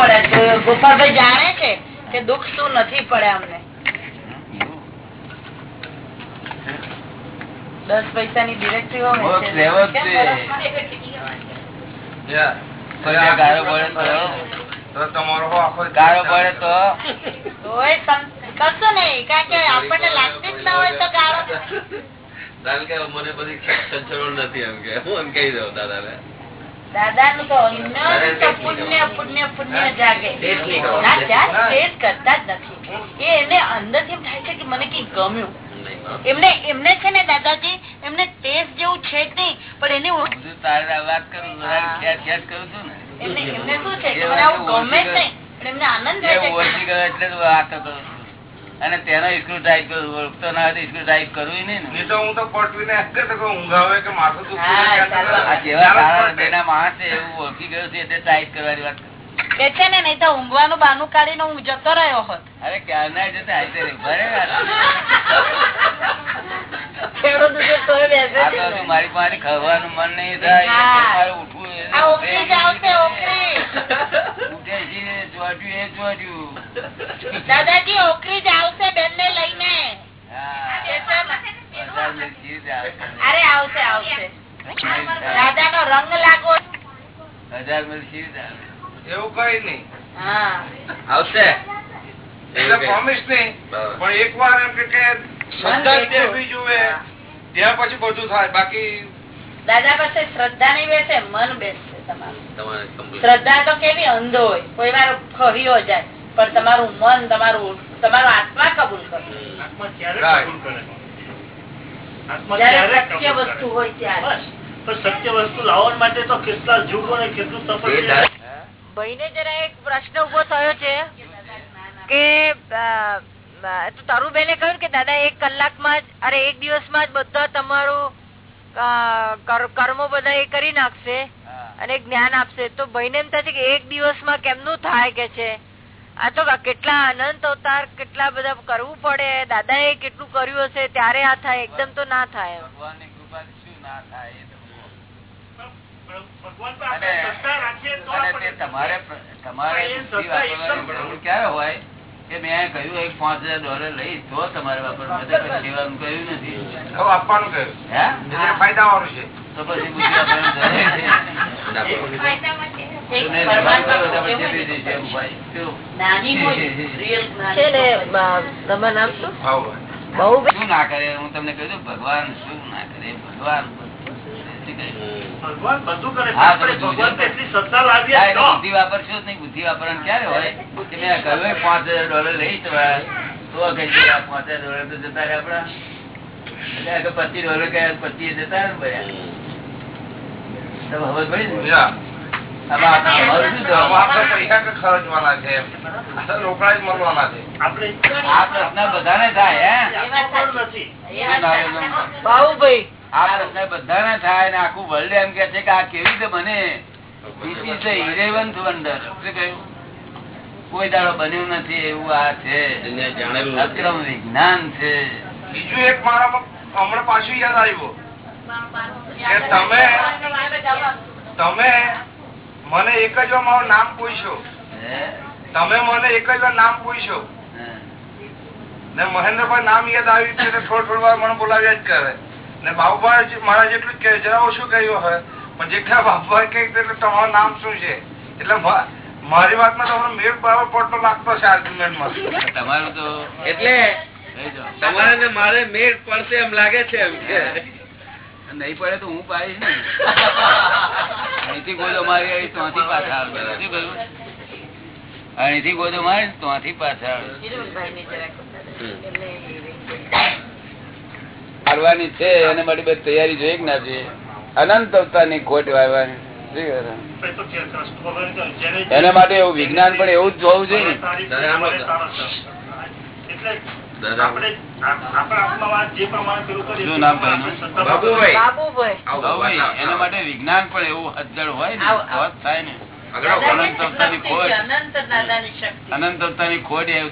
પડે ગોપાલભાઈ જાણે છે કે દુઃખ શું નથી પડે અમને. દસ પૈસા ની ગાળો. મને બધી સંચરણ નથી એમ કે. હું એમ કહી દઉં દાદા ને દાદા નું તો પુણ્ય પુણ્ય પુણ્ય જાગે. ના કરતા જ નથી. એ એને અંદરથી થાય છે કે મને કઈ ગમ્યું. એમને એમને છે ને દાદાજી એમને ટેસ્ટ જેવું છે જ નહીં પણ એને વાત કરું છું ને. એમને શું છે ગમે જ નહીં એમને આનંદ થાય છે. એટલે જ કરું છું. અને તેનો સ્ક્રૂ ડ્રાઈવ ઓળખતો ના હોય તો સ્ક્રૂ ટાઈટ કરવું નહીં ને. તો હું તો પટવીને ઊંઘાવે કે ઊંઘ આવે કે માથું જેવા સારા માણસ એવું ઓળખી ગયો છે એટલે ટાઈટ કરવાની વાત છે ને નહીં તો ઊંઘવાનું બાનું કાઢીને હું જતો રહ્યો હોત. અરે ક્યારના જતા બેસે મારી પાસે ખાવાનું મન નહીં થાય ઉઠવું દાદાજી ઓકરી જ આવશે બેન ને લઈને. અરે આવશે આવશે. દાદા નો રંગ લાગો હજાર મિલ જ આવે. એવું કઈ નઈ આવશે. એટલે પ્રોમિસ નહીં. પણ એક વાર એમ કે કે શ્રદ્ધા દેવી ત્યાં પછી બધું થાય. બાકી દાદા પાસે શ્રદ્ધા નહીં બેસે મન બેસશે તમારું. શ્રદ્ધા તો કેવી અંધો હોય. કોઈ વાર ખરીઓ જાય. પણ તમારું મન તમારું તમારો આત્મા કબૂલ કરે. આત્મા ક્યારે Right. કબૂલ કરે? આત્મા જયારે સત્ય વસ્તુ હોય ત્યારે. સત્ય વસ્તુ લાવવા માટે તો કેટલા જુગો ને કેટલું તપસ્યા? ભાઈને જરા એક પ્રશ્ન ઊભો થયો છે કે તારું બેને કહ્યું કે દાદા એક કલાકમાં જ અરે એક દિવસમાં જ બધા તમારું કર્મો બધા એ કરી નાખશે અને જ્ઞાન આપશે. તો ભાઈને એમ થાય કે એક દિવસમાં કેમનું થાય કે છે? આ તો કેટલા અનંત અવતાર કેટલા બધા કરવું પડે? દાદા એ કેટલું કર્યું હશે? ત્યારે આ થાય એકદમ તો ના થાય. ભગવાન શું ના થાય? તમારે તમારે ક્યારે હોય કે મેં કહ્યું એક પાંચ હજાર ડોલર લઈશ તો તમારે વાપરવા સેવાનું કહ્યું નથી. આપવાનું કહ્યું હે? ફાયદા છે. તો પછી. શું? ને બહુ શું કરે? હું તમને કહ્યું ભગવાન શું ના કરે? ભગવાન? ભગવાન બધું કરે. આપણે ભગવાન એટલી લાવીએ બુદ્ધિ વાપરશો જ નહીં. બુદ્ધિ વાપરવાનું ક્યારે હોય? કે મેં કહ્યું પાંચ હજાર ડોલર લઈશ તો પાંચ હજાર ડોલર તો જતા રહે આપડા પચીસ ડોલર કયા પચીસ જતા રહે શું જવાબ? આમાં આપણે બધાને થાય આ પ્રશ્ન બધાને થાય ને આખું વર્લ્ડ એમ કે છે કે આ કેવી રીતે બને? કોઈ દાડો બન્યું નથી એવું આ છે. અક્રમ વિજ્ઞાન છે બીજું એક મારા હમણાં પાછું યાદ આવ્યું કે તમે તમે મને એક જ વાર મારું નામ પૂછ્યો હે? તમે મને એક જ વાર નામ પૂછ્યો. ને મહેન્દ્રભાઈ નામ યાદ આવ્યું છે એટલે થોડું થોડું વાર મને બોલાવ્યા જ કરે ને બાબુભાઈ મારા જેટલું જ કહે જરા ઓછું કહ્યું હવે. પણ જેટલા બાબુભાઈ કહે એટલે તમારું નામ શું છે? એટલે મારી વાતમાં તમને મેળ બરાબર પડતો લાગતો છે આર્ગ્યુમેન્ટમાં તમારું તો એટલે તમારે ને મારે મેળ પડશે એમ લાગે છે એમ કે. નહીં પડે તો હું પાડીશ ને. અહીંથી ગોદો મારી આવી ત્યાંથી પાછા આવે. શું કહ્યું અહીંથી ગોદો મારી ત્યાંથી પાછા આવે. મારવાની છે એને મારી બધી તૈયારી જોઈએ કે ના જોઈએ અનંત અવતારની ખોટ વાળવાની એના માટે એવું વિજ્ઞાન પણ એવું જ જોવું જોઈએ એના માટે વિજ્ઞાન પણ એવું હોય ને અનંત અવતારની ખોટ. અનંત અવતારની ખોટ એ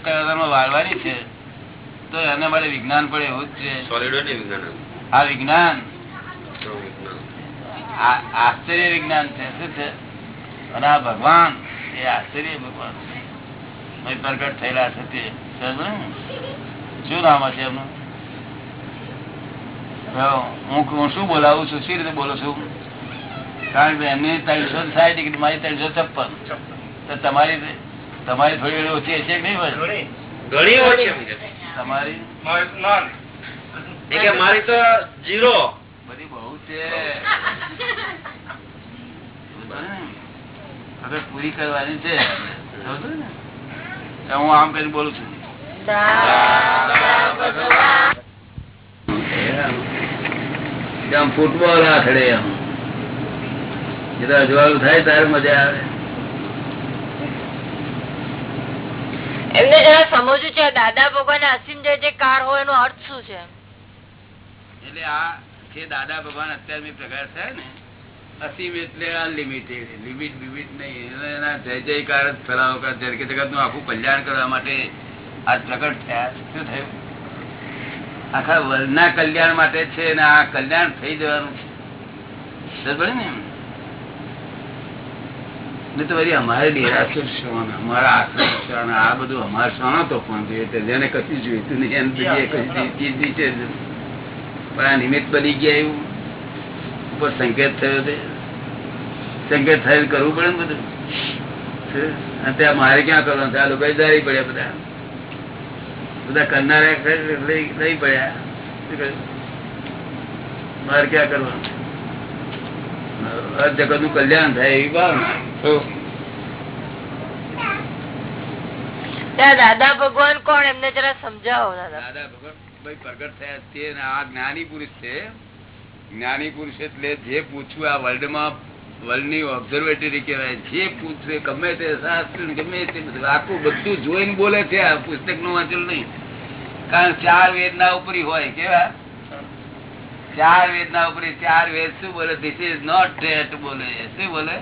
વાળવાની છે. તો એના માટે વિજ્ઞાન પણ એવું જ છે. આ વિજ્ઞાન તો વિજ્ઞાન. આ આશ્ચર્ય વિજ્ઞાન છે શું છે? અને આ ભગવાન એ આશ્ચર્ય ભગવાન છે. પ્રગટ થયેલા છે તે. શું નામ હશે એમનું? હું હું શું બોલાવું છું? શી રીતે બોલું છું? કારણ કે એમની ત્રણસો સાઠ ડિગ્રી મારી ત્રણસો છપ્પન. તો તમારી તમારી થોડી ઓછી હશે કે નહીં ઘણી. ઘણી ઓછી. તમારી? મારી તો જીરો. બધી બહુ છે. હવે પૂરી કરવાની છે. ને? હું આમ કરી બોલું છું. આમ ફૂટબોલ આખડે એમ જરા અજવાળું થાય ત્યારે મજા આવે. એમને જરા સમજવું છે દાદા ભગવાન અસીમ જે જે કાર હોય એનો અર્થ શું છે? એટલે આ જે દાદા ભગવાન અત્યારે મેં થાય ને, અસીમ એટલે અનલિમિટેડ લિમિટ બિમિટ નહીં. એના જય જયકાર જ ફેલાવો કર જગતનું આખું કલ્યાણ કરવા માટે આ પ્રકટ થયા શું થયું? આખા વર્લ્ડના કલ્યાણ માટે છે અને આ કલ્યાણ થઈ જવાનું સમજ ને તો વળી અમારે ડેરાસર શ્વાન અમારા આશ્રમ શ્વાન આ બધું અમારે શ્વાનો તો પણ જોઈએ. જેને કશું જોઈતું નહીં એને બીજી કશું ચીજ છે. પણ આ નિમિત્ત બની ગયા એવું. ઉપર સંકેત થયો છે સંકેત થયેલ કરવું પડે ને બધું? અને ત્યાં મારે ક્યાં કરવાનું? આ લોકો દારી પડ્યા બધા. બધા કરનારા લઈ પડ્યા. મારે ક્યાં કરવાનું? જગતનું કલ્યાણ થાય એવી ભાવના. દાદા ભગવાન કોણ? એમને જરા સમજાવો દાદા. દાદા ભગવાન પ્રગટ થયા તે આ જ્ઞાની પુરુષ છે. જ્ઞાની પુરુષ એટલે જે પૂછવું આ વર્લ્ડમાં વર્લ્ડની ઓબ્ઝર્વેટરી કહેવાય જે પૂછે ગમે તે શાસ્ત્ર ગમે તે બધું આખું બધું જોઈને બોલે છે આ પુસ્તકનું વાંચેલું નહીં. કારણ ચાર વેદના ઉપરી હોય કેવા? ચાર વેદના ઉપરી ચાર વેદ શું બોલે? ધીસ ઇઝ નોટ ડેટ બોલે શું બોલે?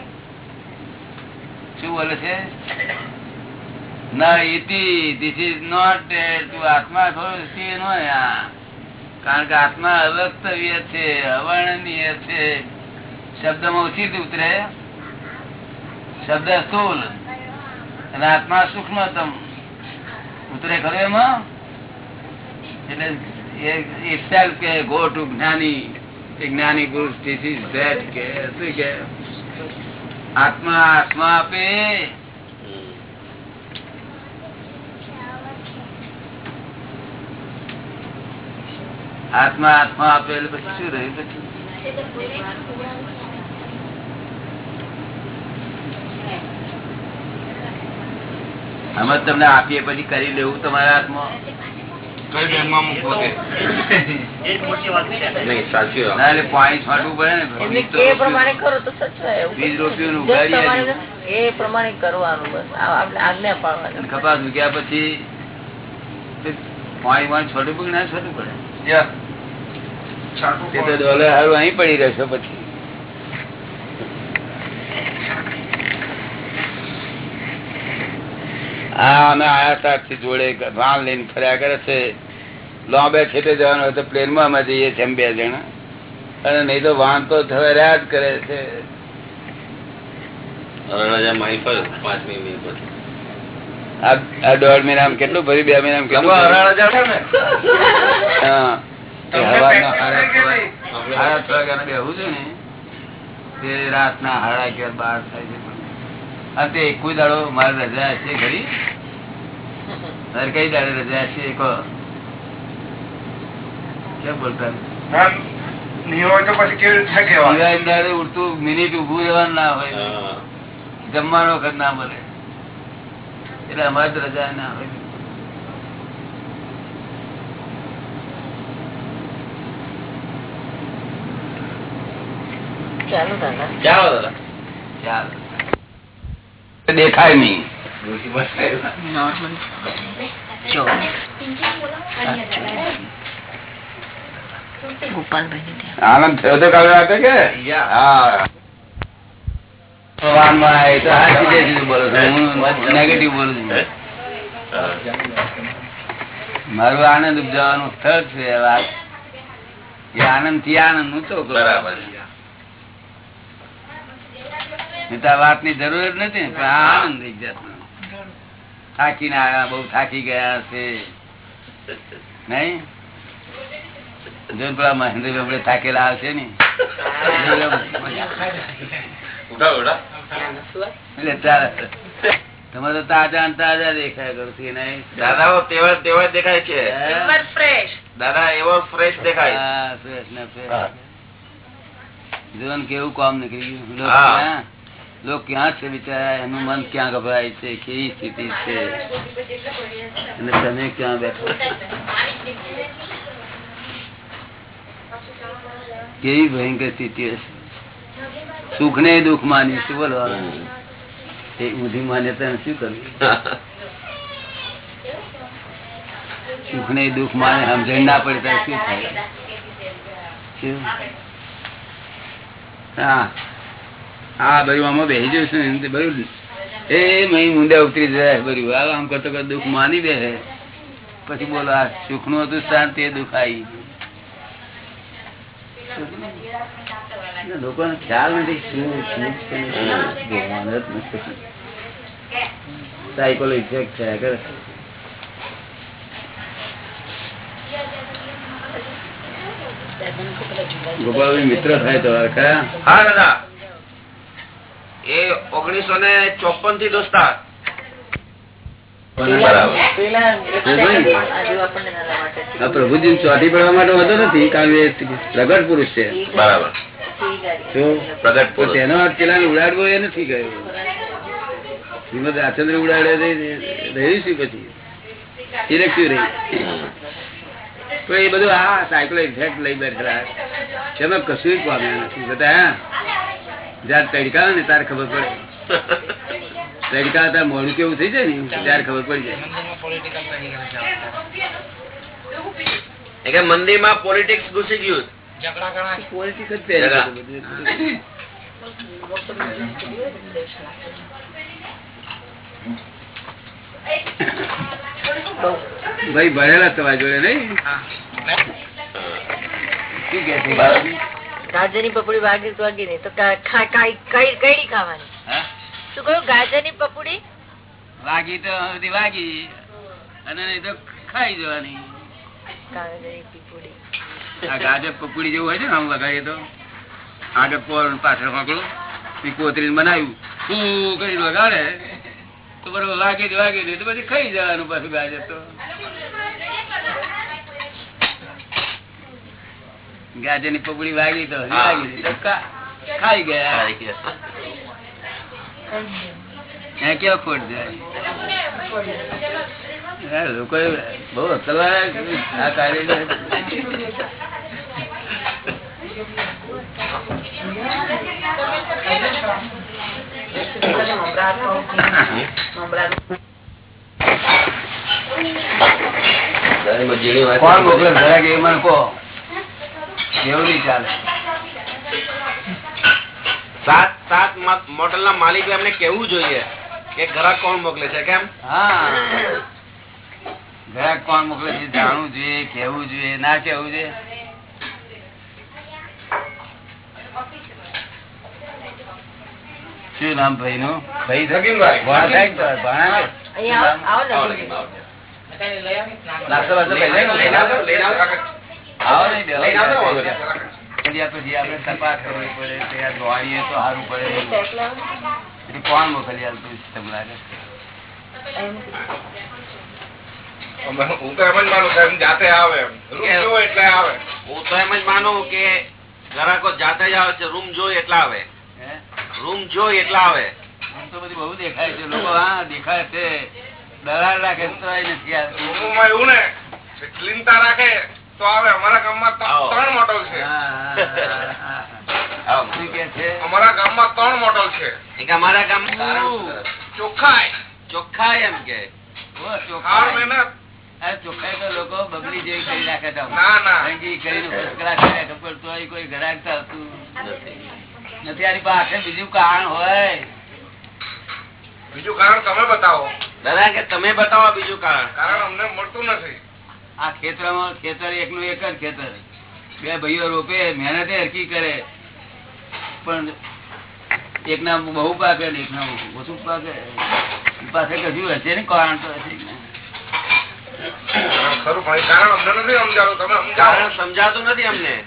શું બોલે છે? ના નો કારણ કે આત્મા અવસ્તવ્ય છે, અવર્ણનીય છે. શબ્દમાં ઓછી ઉતરે. શબ્દ સ્થુલ. અને આત્મા સૂક્ષ્મતમ. ઉતરે ખરો એમાં? એટલે કે ગો ટુ જ્ઞાની જ્ઞાની પુરુષ ધીસ ઇઝ ધેટ કે શું કે? આત્મા આત્મા આપે. આત્મા આત્મા આપે એટલે પછી શું રહ્યું પછી? અમે તમને આપીએ, પછી કરી લેવું તમારા હાથમાં. કઈ મૂકવો તે એ જ મોટી વાત છે. નહીં સાચી વાત. એટલે પાણી છાંટવું પડે ને એમને બીજ તો પ્રમાણે કરો તો સચવાય બીજ રોપ્યું ને ઉગાડી એ પ્રમાણે કરવાનું બસ. આ આપણે આજ્ઞા પાડવાની અને કપાસ ઉગ્યા પછી પાણી પાણી છોટું પડે ના છોટું પડે. ડોલર હારું અહીં પડી રહેશે પછી. હા અમે આયા તારથી જોડે વાન લઈને ફર્યા કરે છે. લોબે ખેતે જવાનું હોય તો પ્લેનમાં અમે જઈએ છીએ બે જણા. અને નહીં તો વાન તો રહ્યા જ કરે છે. પર પાંચમી પછી આ આ દોઢ મહિના કેટલું ભરી બે મહિના કેટલું રાતના હાડા અગિયાર બાર થાય છે. અને તે કોઈ દાડો મારે રજા છે ખરી તારે કઈ દાડે રજા છે કહો કેમ બોલતા? ઉડતું મિનિટ ઉભું રહેવાનું ના હોય. જમવાનો વખત ના મળે. એટલે અમારે તો રજા ના હોય. ચાલો દાદા. ચાલો દાદા. ચાલ. દેખાય નહીં. આનંદ થયો તો કાલે રાતે કે? મારું આનંદ ઉપજાવાનું સ્થળ છે વાત. એ આનંદથી આનંદનું કરો. બરાબર નહીં ની જરૂર જ નથી પણ આનંદ એક જાતનો. થાકીને આવ્યા બહુ થાકી ગયા છે નહીં? જો પેલા મહેન્દ્ર આપણે થાકેલા આવશે ને. તમે તો તાજા અને તાજા દેખાય કરતી નહીં? દાદા તેવા તેવા દેખાય છે. દાદા એવો ફ્રેશ દેખાય. ફ્રેશ ને ફ્રેશ જીવન કેવું કામ નીકળી ગયું. લોક ક્યાં છે બિચારા? એનું મન ક્યાં ગભરાય છે? કેવી સ્થિતિ છે? અને તમે ક્યાં બેઠો? કેવી ભયંકર સ્થિતિ હશે? સુખ ને દુઃખ માની શું બોલવાનું એ ઊંધી માન્યતા શું કરવું. સુખ ને દુઃખ માને સમજણ ના પડે, ત્યારે શું થાય? હા. હા બધું આમાં બેસી છું ને બધું એ મહી મુંડા ઉતરી જાય બધું. આ આમ કરતો કરતો દુઃખ માની બે પછી બોલો આ સુખનું હતું સ્થાન તે દુઃખ આવી લોકોને ખ્યાલ નથી શું શું છે. ગોપાલભાઈ મિત્ર થાય તો કયા હા દાદા. એ ઓગણીસો ને ચોપનથી દોસ્તા આ પ્રભુજી ચોથી પડવા માટે વધુ નથી કારણ એ પ્રગટ પુરુષ છે. બરાબર? પ્રગટ પુરુષ. એનો અર્થ પેલા ઉડાડવો એ નથી ગયો. શ્રીમદ રાજચંદ્ર ઉડાડે રહ્યું શું પછી. ઇલેક્ટિવ રહી તો એ બધું આ સાયકલ ઇફેક્ટ લઈ બેઠેલા. છે કશું જ પામ્યા નથી. બધા હા જયારે તડકા ને તારે ખબર પડે. તડકા તાર મોડું કેવું થઈ જાય ને ત્યારે ખબર પડી જાય. મંદિરમાં પોલિટિક્સ ઘુસી ગયું ભાઈ ભણેલા તમારી જોડે નહીં? શું કે ગાજરની પપડી વાગી વાગી નઈ તો કાઈ- કઈ- ખાવાની? શું કહ્યું? ગાજરની પપડી? વાગી તો બધી વાગી. અને તો ખાઈ જવાની. ગાજર પીપુડી જેવું હોય છે ને આમ વગાડીએ તો. આગળ અને પાછળ વાંકડું. કોતરી બનાવ્યું. શું કરીને વગાડે તો બરોબર વાગે જ વાગે તો પછી ખાઈ જવાનું પાછું ગાજર તો. ગાજરની પપડી વાગી તો ખાઈ ગયા. ત્યાં કેવા ખોટ જાય લોકો બહુ અકલવાળા આ કાર્ય કોણ મોકલે? ઘરે કે મને કહો. એવું ચાલે. સાત સાત મોટલ ના માલિક એમને કેવું જોઈએ કે ગ્રાહક કોણ મોકલે છે કેમ? હા. ગ્રાહક કોણ મોકલે છે જાણવું જોઈએ કેવું જોઈએ ના કેવું જોઈએ? શું નામ ભાઈ નું? ભાઈ નગીનભાઈ. પછી પછી તપાસ કરવી પડે દોડીએ તો સારું પડે. કોણ મોકલી આલતું તમને લાગે? હું તો એમ જ માનું કે એમ જાતે આવે એમ. રૂમ જોવો એટલે આવે. હું તો એમ જ માનું કે ગ્રાહકો જાતે જ આવે છે રૂમ જોઈ એટલા આવે. હે? રૂમ જોઈ એટલા આવે. આમ તો બધી બહુ દેખાય છે લોકો હા દેખાય છે. દલાલ રાખે તો નથી એવું ને કે રાખે તો આવે અમારા ગામમાં ત્રણ મોડલ છે. અમારા ગામમાં ત્રણ મોડલ છે. એક અમારા ગામ ચોખ્ખાય ચોખ્ખાય એમ કે. મહેનત. ચોખ્ખાઈ તો લોકો જેવી કરી નાખે કરીને કોઈ નથી આની પાસે બીજું કારણ હોય. બીજું કારણ તમે બતાવો. દાદા કે તમે બતાવો બીજું કારણ. કારણ અમને મળતું નથી. આ ખેતરમાં ખેતર એકનું એક જ ખેતર. બે ભાઈઓ રોપે મહેનતે હરકી કરે. પણ એક ના બહુ પાકે ને એક ના ઓછું પાકે. પાસે કશું હશે ને. કારણ તો હશે સમજાતું નથી અમને.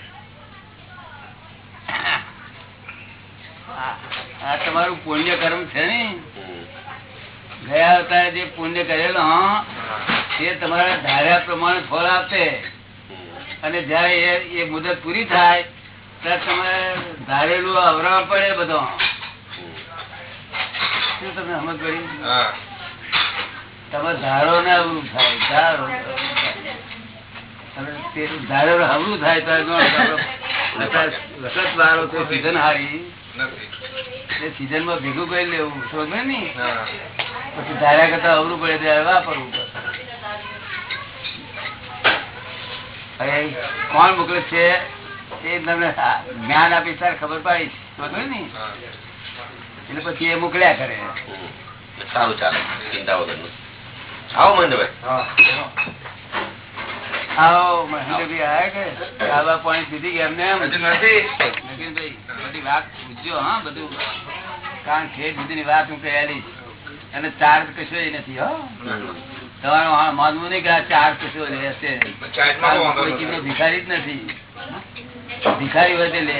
આ તમારું પુણ્ય કર્મ છે ને. ગયા અવતારે જે પુણ્ય કરેલો હા, તે તમારા ધાર્યા પ્રમાણે ફળ આપે અને જયારે એ- મુદત પૂરી થાય ત્યારે તમારે ધારેલું અવરાવ પડે બધો. શું તમને સમજ પડી? તમે ધારો ને અવરું થાય ધારો. અવરું થાય ત્યારે તો સીઝન હારી? એ સીઝનમાં ભેગું કરી લેવું સમજ ને પછી ધાર્યા કરતા અવરું પડે ત્યારે વાપરવું પડે. હવે કોણ મોકલે છે? એ તમને જ્ઞાન આપી સર ખબર પાડી. બધું ને. એટલે પછી એ મોકલ્યા કરે. સારું ચાલે ચિંતા વગરનું. આવો મહેન્દ્રભાઈ આવો મહેન્દ્રભાઈ આયા કે આવા પાણી પીધી ગયા એમને બધી વાત પૂછજો હા બધું. કારણ કે બધી વાત હું કહેલી અને ચાર્જ કશો નથી હો. તમારું માનવું નહીં કે આ ચાર વાંધો નથી. ચીજનો ભિખારી જ નથી. ભિખારી હોય લે.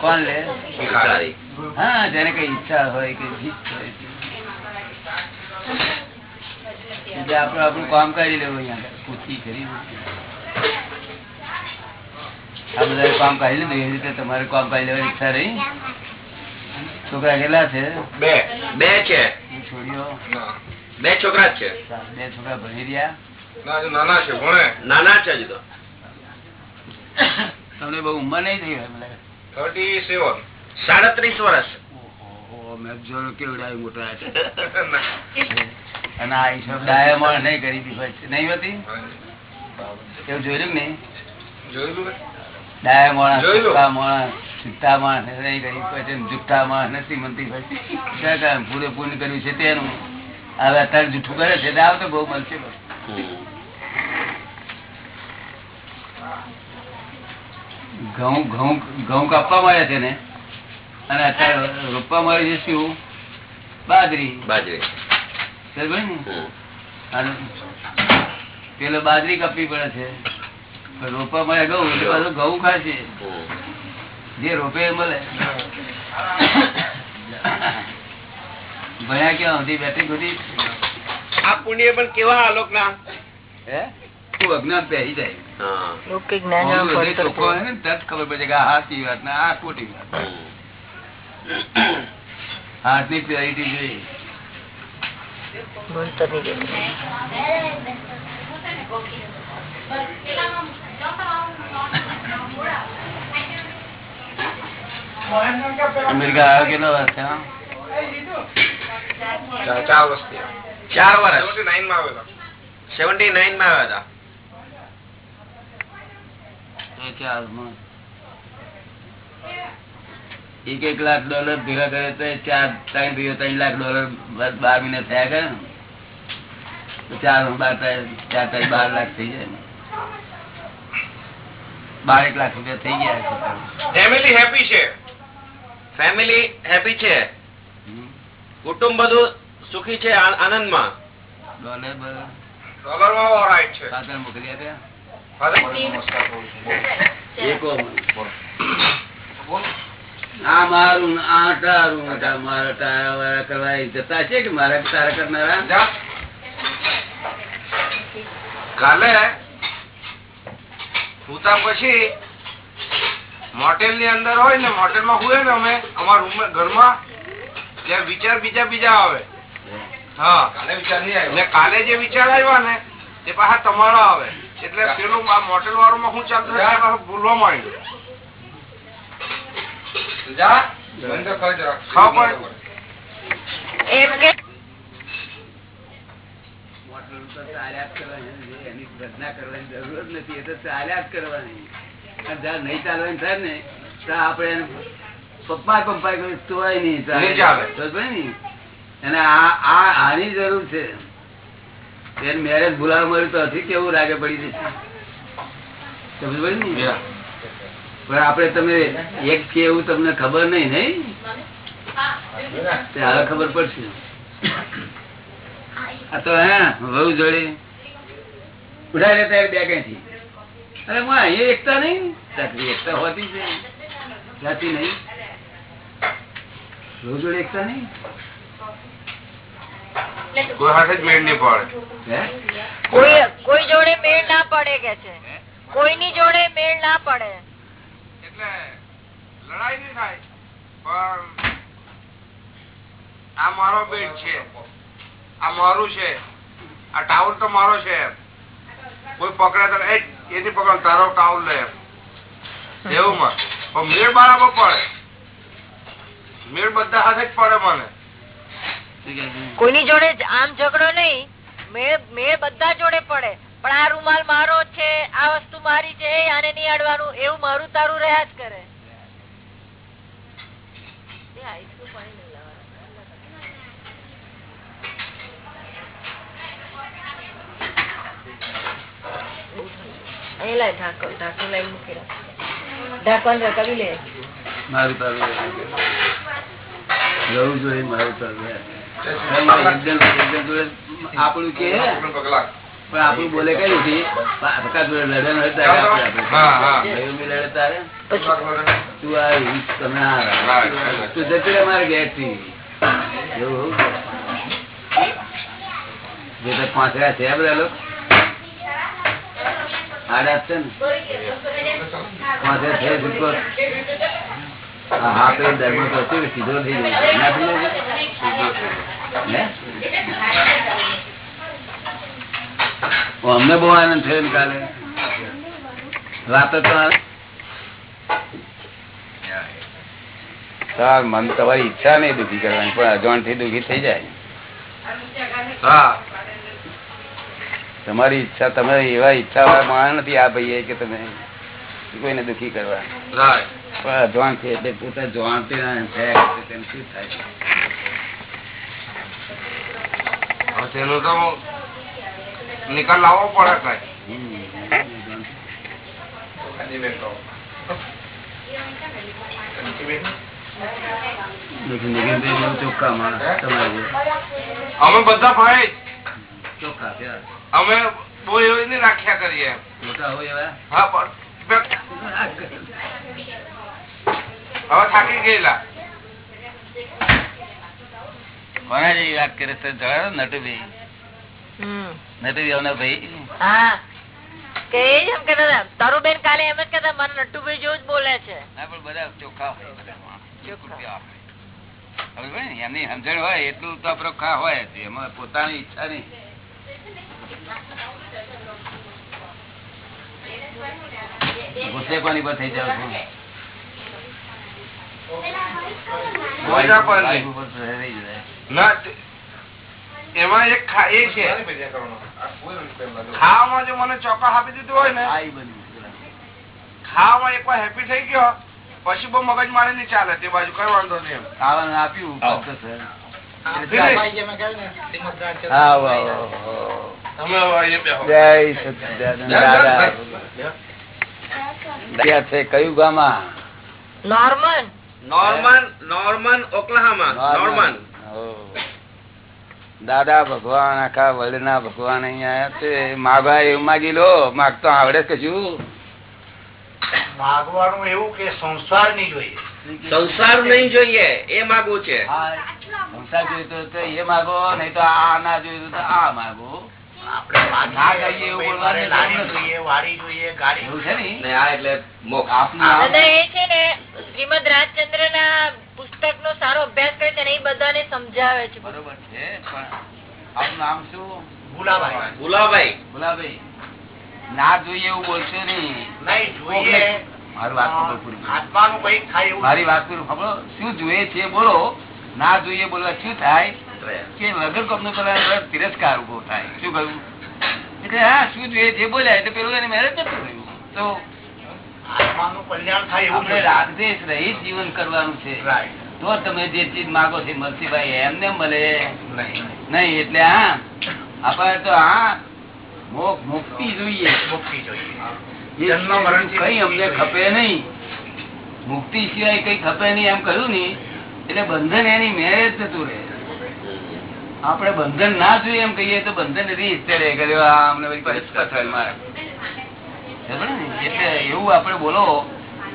કોણ લે? ભિખારી. હા જેને કઈ ઈચ્છા હોય કે હોય. એટલે આપણે આપણું કામ કરી લેવું અહીંયા. પૂછી કરી આ બધા કામ કાઢી લીધું એવી રીતે તમારે કામ કાઢી લેવાની ઈચ્છા રહી. છોકરા કેટલા છે? બે. બે છે. છોડીઓ. બે છોકરા છે. બે છોકરા ભણી રહ્યા નાના છે ભણે. નાના છે હજુ તો. તમને બહુ ઉંમર નહીં થઈ હોય થર્ટી સેવન સાડત્રીસ વર્ષ. ઓહો, જોયું કેવડા મોટા છે. અને આ ઈશ્વર ડાયા માણસ નહીં કરી દીધી હોય નહીં હોતી? એવું જોયેલું કે નહીં? જોયેલું ને? ડાયા માણસ જોયેલું. સુકા માણસ છૂટા માણસ નહીં કરી પછી જુઠ્ઠા માણસ મનતી પછી ક્યાં કામ પૂરેપૂરું કર્યું છે તેનું? હવે અત્યારે જૂઠું કરે છે તો બહુ મળશે ઘઉં ઘઉં ઘઉં કાપવા મળે છે ને? અને અત્યારે રોપવા મળે છે શું? બાજરી. બાજરી. અને પેલો બાજરી કાપવી પડે છે. રોપવા મળે ઘઉં એટલે પાછું ઘઉં ખાશે. જે રોપે મળે. ભણ્યા ક્યાં સુધી બેઠી સુધી આ પુણ્ય પણ કેવા આલોક ના? હે? તું અજ્ઞાન પહેરી જાય. તરત ખબર પડે કે આ સાચી વાત ને આ ખોટી વાત. હમ. હાથની પ્યોરિટી જોઈએ અમેરિકા આવ્યો કેટલો વર્ષ? ચાર- ચાર ચાર વર્ષ. નાઇનમાં આવેલા. સેવન્ટી નાઇનમાં આવ્યા એ એક એક લાખ ડોલર ભેગા કરે તો ચાર ત્રણ ભેગો ત્રણ લાખ ડોલર બાર બાર મહિને થયા કરે ને. ચાર બાર ત્રણ- ચાર ત્રણ બાર લાખ થઈ જાય ને. બારેક લાખ રૂપિયા થઈ ગયા. છે. ફેમિલી હેપી છે. ફેમિલી હેપી છે. કુટુંબ બધું સુખી છે આનંદ આનંદમાં? ડોલર ડોલરમાં ઓરાઈટ છે. સાધન મોકલી આપ્યા મોટેલની અંદર હોય ને મોટેલમાં હુએ ને અમે અમારા રૂમ ઘરમાં ત્યાં વિચાર બીજા બીજા આવે. હા. કાલે જે વિચાર આવ્યા ને એ પાછા તમારો આવે. એટલે પેલું આ મોટેલ વાળું માં હું ચાલતું ભૂલવા માંડ્યું. ચાલ્યા જ કરવાની એની રચના કરવાની જરૂર નથી. એ તો ચાલ્યા જ કરવાની. અને નહીં ચાલવાની થાય ને તો આપણે એને પપ્પા પપ્પા કરી તોય નહીં? અને આની જરૂર છે. એને મેરેજ ભૂલાવ મળ્યું તો હજી કેવું રાગે પડી જશે. સમજ ને? પણ આપડે તમે એક છે એવું તમને ખબર નહીં નઈ હવે ખબર પડશે. આ તો હે વહુ જોડે. ઉઠાડે ત્યારે બે કઈ અરે હું અહીંયા એકતા નહીં? એકતા હોતી છે. જાતી નહીં? વહુ જોડે એકતા નહીં? કોઈ હાથે જ મેળ નહીં પડે. કોઈ કોઈ જોડે મેળ ના પડે કે છે? કોઈની જોડે મેળ ના પડે. એટલે લડાઈ નહીં થાય પણ આ મારો બેડ છે. આ મારું છે. આ ટાવર તો મારો છે કોઈ પકડે તો એની પકડ તારો ટાવર લે એવું માં પણ મેળ બરાબર પડે. મેળ બધા હાથે જ પડે મને? કોઈની જોડે આમ ઝઘડો નહીં મેળ બધા જોડે પડે પણ આ રૂમાલ મારો છે આ વસ્તુ મારી છે એ આને નહીં અડવાનું એવું મારું તારું રહ્યા જ કરે. અહીં લાય ઢાંકો ઢાંકો લઈ મૂકી રાખ. ઢાંકણ રકાવી લે. મારું તારું જવું જોઈએ મારું તારું એકદમ એકદમ જોડે આપણું કે પણ આપણું બોલે કઈ નથી. પકા જોડે લડે હોય તારે આપણે આપણે. લડે તું આવી તમે આ તું જતી રહે મારે ગેટથી એવું છે. જે પાંચ રહ્યા છે બધા લોકો. આડા જ ને? પાંચરા છે સુપર હા હા ધર્મ તો સીધો થઈ જાય ના થઈ જાય હે? ઓ, અમને બહુ આનંદ થયો ને કાલે. રાતે તો મન તમારી ઈચ્છા નહીં દુખી કરવાની પણ અજાણથી દુખી થઈ જાય. હા. તમારી ઈચ્છા તમે એવા ઈચ્છા વાળા માણસ નથી આ ભાઈએ કે તમે કોઈને દુખી કરવા. પણ અજાણ છે એટલે પોતા ના તેમ શું થાય? તો નિકાલ લાવવો પડે કઈ. અમે બધા ભાઈ. ચોખ્ખા. અમે બહુ એવી રાખ્યા કરીએ. મોટા હોય એવા હા હવે થાકી ગયેલા. કોના જેવી વાત કરે છે? જણાવો નટુભાઈ. નટુભાઈ આવના ભાઈ? હા. હતા તારુબેન કાલે એમ જ મારા નટુભાઈ જેવું જ બોલે છે. ના પણ બધા ચોખ્ખા હોય બધા. ચોખ્ખા. હોય. એમની સમજણ એટલું તો આપણો ખા હોય. એમાં પોતાની ઈચ્છા નહીં. ગુસ્સે કોની પર થઈ જાવ છું? એમાં એક એ ખાવામાં જો મને ચોક્કસ આપી દીધું હોય ને બધું. હેપી થઈ ગયો પછી બહુ મગજ મારી નહીં ચાલે તે બાજુ કઈ વાંધો નહીં ખાવાનું આપ્યું જય છે? કયું gamma Norman. Norman Norman Oklahoma. Norman. દાદા ભગવાન આખા વર્લ્ડ ના ભગવાન અહીંયા છે. માગવા એવું માગી લો. માગતો આવડે છે કશું માગવાનું એવું કે સંસાર નહીં જોઈએ. સંસાર નહીં જોઈએ એ માગવું છે. સંસાર જોયું તો એ માગો નહીં તો આ ના જોયું તો આ માગો. શ્રીમદ રાજચંદ્ર ના પુસ્તક નો સારો અભ્યાસ કરે છે ને એ બધાને સમજાવે છે. બરોબર છે આપનું નામ શું? ભુલાભાઈ. ભુલાભાઈ. ભુલાભાઈ. ના જોઈએ એવું બોલશે નહીં નહીં જોઈએ. વાત પૂરી મારી વાત પૂરી શું જોઈએ છે બોલો. ના જોઈએ બોલવા શું થાય? કે વગર કોમનું પેલા તિરસ્કાર ઊભો થાય શું કહ્યું? એટલે હા શું જોઈએ જે બોલ્યા એટલે પેલું એને મેરેજ નથી થયું. તો આત્માનું કલ્યાણ થાય એવું આપણે જોઈએ. રાગદેશ રહિત જીવન કરવાનું છે. તો તમે જે ચીજ માગો છો મળશે એમને મળે. નહીં. નહીં. એટલે હા આપણે તો હા મુક્તિ જોઈએ. મુક્તિ કઈ અમને ખપે નહીં. મુક્તિ સિવાય કઈ ખપે નહીં એમ કહ્યું ને. એટલે બંધન એની મેરેજ થતું રહે. આપણે બંધન ના જોઈએ એમ કહીએ તો બંધન રીત અમને બધી મારે? એટલે એવું આપણે બોલો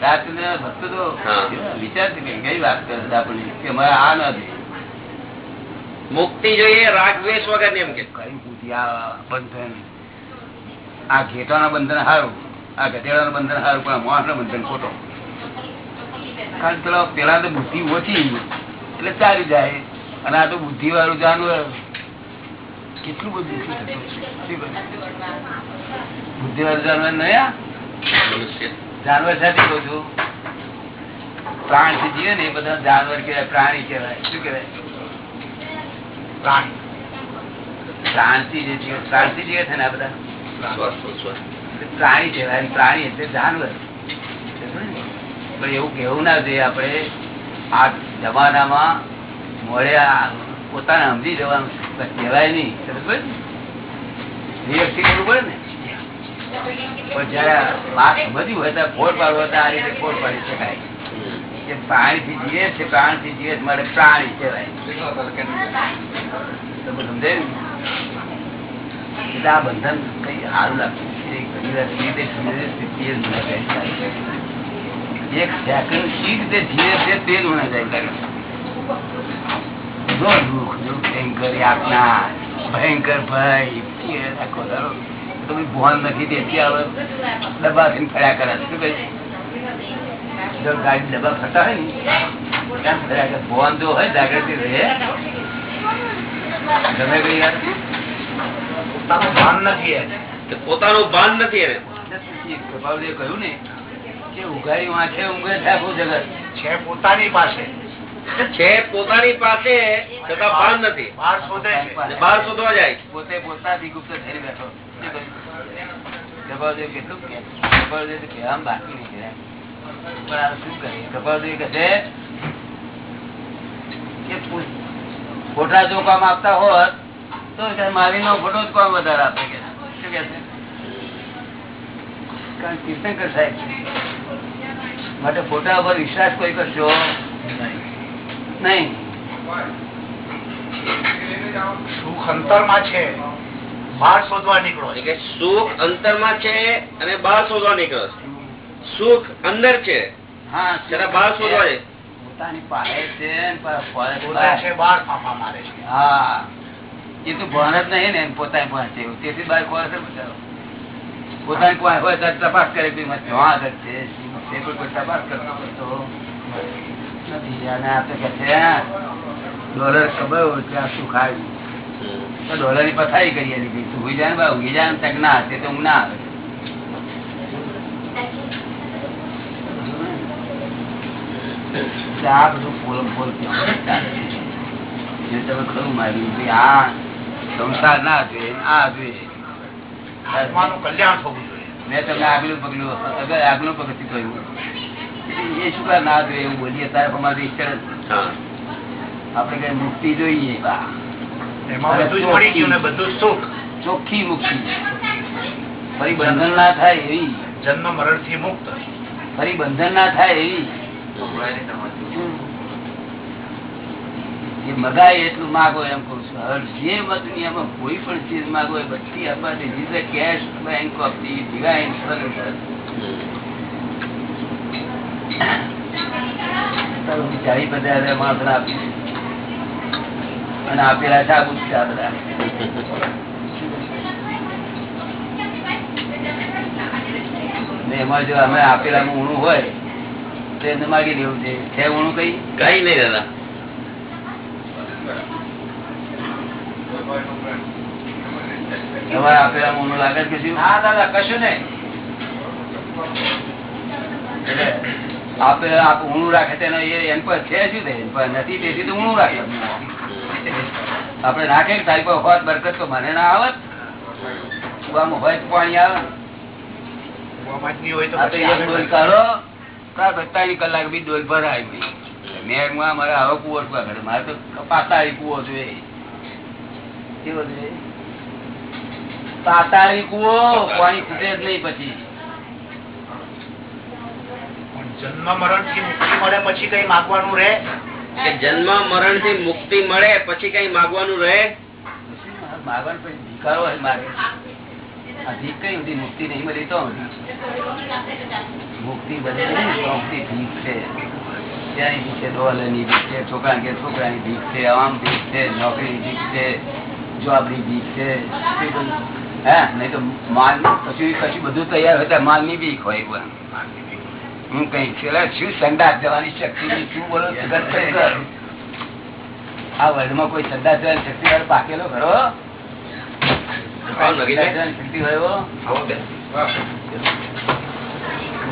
રાત્રે ભક્તો તો હા. વિચાર કઈ વાત કરે છે આપણને? કે અમારે આ નથી મુક્તિ જોઈએ રાગ દ્વેષ વગર એમ કે. કઈ બુદ્ધિ આ બંધન? આ ઘેટાના બંધન સારું આ ગધેડાનું બંધન સારું પણ મોસ બંધન ખોટો. કારણ કે પેલા તો બુદ્ધિ ઓછી એટલે ચાલી જાય. અને આ તો બુદ્ધિ વાળું જાનવર. કેટલું કહે? બુદ્ધિ વાળું જાનવર નહીં જાનવર સાથે કહું છું. પ્રાણથી જીવે ને એ બધા જાનવર કહેવાય પ્રાણી કહેવાય. શું કહેવાય? પ્રાણી. જે જીવે પ્રાણથી જીવે છે ને આ બધા? પ્રાણી કહેવાય પ્રાણી એટલે જાનવર. પણ એવું કેવું ના જોઈએ આપણે. આ જમાનામાં મળે પોતાને સમજી જવાનું કહેવાય નહીં. કરવું પડે ને? પણ આ રીતે પ્રાણીથી જીવે પ્રાણથી જીવે માટે પ્રાણી કહેવાય. ને? આ બંધન કઈ સારું તે તે. એક સેકન્ડ શી રીતે જીવે છે તે જ મને જાય પોતાનું ભાન નથી પોતાનું ભાન નથી એને કહ્યું ને કે ઉઘાડી વાંચે, ઊંઘે થાય જગત. છે પોતાની પાસે. છે પોતાની પાસે છતાં ભાન નથી. બહાર શોધે છે. અને બહાર શોધવા જાય. પોતે પોતાથી ગુપ્ત થઈને બેઠો. શું કહ્યું? કપાવદેવ કેટલું કે? કપાવદેવ તો કહેવામાં બાકી નહીં કર્યા પણ આ શું કરે કપાવદેવ કહે છે કે પુ- ખોટા જો કામ આપતા હોત તો કે મારી નો ખોટો જ કામ વધારે આપે કે. શું કે છે? કારણ કે તીર્થંકર સાહેબ છે. માટે ખોટા ઉપર વિશ્વાસ કોઈ કરશો નહીં. સુખ અંતરમાં છે. બહાર શોધવા નીકળો. એટલે કે સુખ અંતરમાં છે અને બહાર શોધવા નીકળો સુખ અંદર છે. હા જરા બહાર શોધવા જાય પોતાની પાસે છે છે બહાર ફાંફા મારે છે. હા. એ તો ભાન જ નહીં ને પોતાની તેથી બાર પોતાની હોય તપાસ કરે છે. છે તપાસ કરતો નથી. અને આ તો કે છે ડોલર ખબર હોય ત્યાં શું તો ડોલરની પથારી કરી લીધી તું હુઈ જાય ભાઈ બા જાય તક ના તે તો હું ના આવે. આ બધું ચાલે જે તમે ખરું માર્યું કે આ સંસાર ના જોઈએ આ જોઈએ આત્માનું કલ્યાણ થવું જોઈએ. મેં તમને આગલું પગલું આગલું પગથિયું કહ્યું. એ શું કાર ના જોઈએ એવું બોલીએ તારે અમારી ઈચ્છા નથી. આપણે કઈ મુક્તિ જોઈએ એમાં બધું જ મળી ગયું ને બધું જ સુખ. ચોખ્ખી મુક્તિ. ફરી બંધન ના થાય એવી. જન્મ મરણથી મુક્ત. ફરી બંધન ના થાય એવી. જે મગાય એટલું માગો એમ કઉ છું. હવે જે દુનિયામાં કોઈ પણ ચીજ માગો એ બધી આપવાથી cash bank of cash bank of the divine solution. તારું ચાલી બધા હજાર માણસોને આપી અને આપેલા છે આ બુદ્ધ બધા. એમાં જો અમે આપેલા ઊણું હોય તો એને માગી દેવું છે. છે ઊણું કઈ? કઈ નહીં દાદા. તમારે આપેલા ઊણું લાગે કશું? કે શું ના દાદા કશું નહીં. એટલે આપે આપ ઊણું રાખે તેને એ એન પર છે શું એન પર નથી તેથી તો ઊણું રાખે. આપણે રાખે તારી પર હોત બરકત તો મને ના આવત. કુવામાં હોય તો પાણી આવે. કલાક બી ડોલ ભરાય ભાઈ મેઘમાં મારે આવો કુવો આગળ મારે તો પાતાળી કુવો જોઈએ. કેવો છે પાતાળી કુવો પાણી ખૂટે જ નહીં પછી પણ જન્મ મરણથી મુક્તિ મળે પછી કઈ માગવાનું રહે? કે જન્મ મરણથી મુક્તિ મળે પછી કઈ માગવાનું રહે? માગવાનું પછી ભીખારો હોય માગે ભીખ કઈ હતી મુક્તિ નહીં મળી તો મુક્તિ બધે મુક્તિ ભીખ છે. ત્યાંની ભીખ છે? ડોલરની ભીખ છે છોકરા કે છોકરાની ભીખ છે આમ ભીખ છે નોકરી ભીખ છે જવાબની ભીખ છે. બધું. હા? નહીં તો માલ પછી કશું બધું તૈયાર હોય ત્યાં માલની ભીખ હોય પણ. હું કઈ પેલા શું સંદાસ જવાની શક્તિ શું બોલો? આ વર્લ્ડમાં કોઈ સંદાસ જવાની શક્તિ વાળો પાકેલો ખરો?